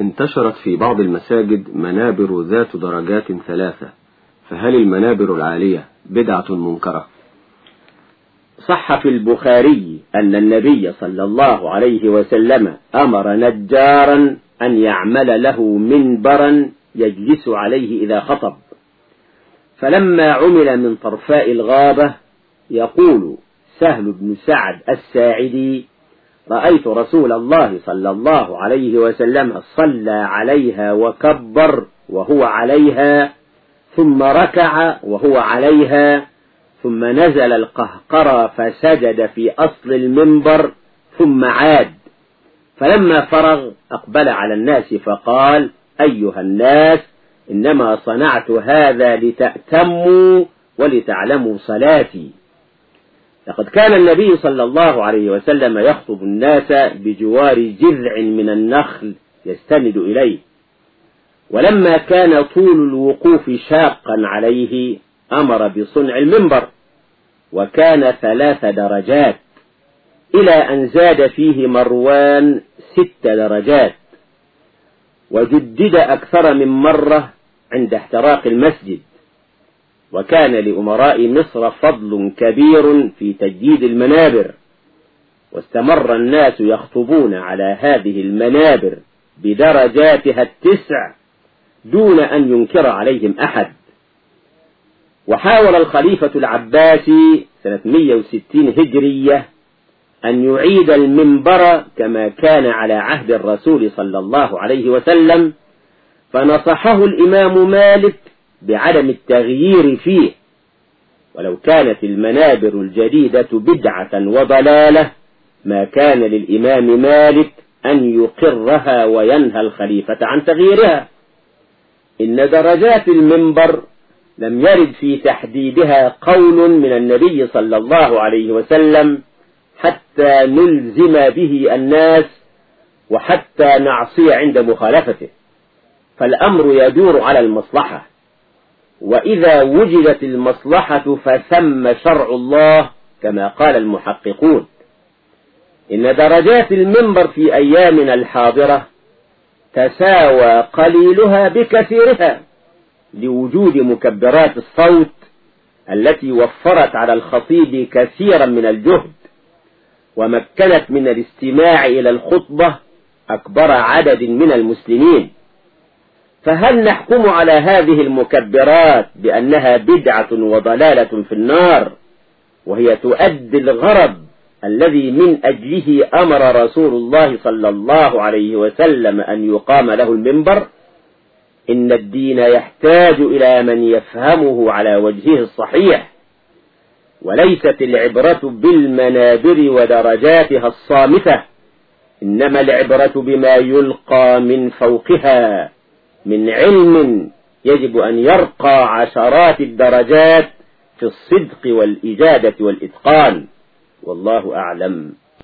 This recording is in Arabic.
انتشرت في بعض المساجد منابر ذات درجات ثلاثة فهل المنابر العالية بدعة منكرة؟ صح في البخاري أن النبي صلى الله عليه وسلم أمر نجارا أن يعمل له منبرا يجلس عليه إذا خطب. فلما عمل من طرفاء الغابة يقول سهل بن سعد الساعدي رأيت رسول الله صلى الله عليه وسلم صلى عليها وكبر وهو عليها ثم ركع وهو عليها ثم نزل القهقرى فسجد في أصل المنبر ثم عاد. فلما فرغ أقبل على الناس فقال أيها الناس إنما صنعت هذا لتأتموا ولتعلموا صلاتي. لقد كان النبي صلى الله عليه وسلم يخطب الناس بجوار جذع من النخل يستند إليه. ولما كان طول الوقوف شاقا عليه أمر بصنع المنبر وكان ثلاث درجات إلى أن زاد فيه مروان ست درجات وجدد أكثر من مرة عند احتراق المسجد. وكان لأمراء مصر فضل كبير في تجديد المنابر واستمر الناس يخطبون على هذه المنابر بدرجاتها التسع دون أن ينكر عليهم أحد. وحاول الخليفة العباسي سنة 160 هجرية أن يعيد المنبر كما كان على عهد الرسول صلى الله عليه وسلم فنصحه الإمام مالك بعدم التغيير فيه. ولو كانت المنابر الجديدة بدعة وضلالة ما كان للإمام مالك أن يقرها وينهى الخليفة عن تغييرها. إن درجات المنبر لم يرد في تحديدها قول من النبي صلى الله عليه وسلم حتى نلزم به الناس وحتى نعصي عند مخالفته. فالأمر يدور على المصلحة. وإذا وجدت المصلحة فثم شرع الله كما قال المحققون. إن درجات المنبر في أيامنا الحاضرة تساوى قليلها بكثيرها لوجود مكبرات الصوت التي وفرت على الخطيب كثيرا من الجهد ومكنت من الاستماع إلى الخطبة أكبر عدد من المسلمين. فهل نحكم على هذه المكبرات بأنها بدعة وضلالة في النار وهي تؤدي الغرض الذي من أجله أمر رسول الله صلى الله عليه وسلم أن يقام له المنبر؟ إن الدين يحتاج إلى من يفهمه على وجهه الصحيح وليست العبرة بالمنابر ودرجاتها الصامتة إنما العبرة بما يلقى من فوقها. من علم يجب أن يرقى عشرات الدرجات في الصدق والإجادة والإتقان. والله أعلم.